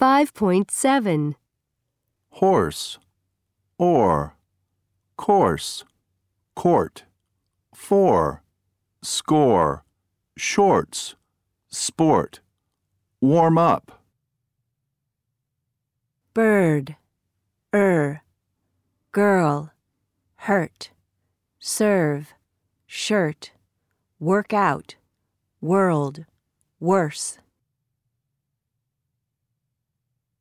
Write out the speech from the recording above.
5.7. horse, or, course, court, four, score, shorts, sport, warm up, bird, er, girl, hurt, serve, shirt, work out, world, worse.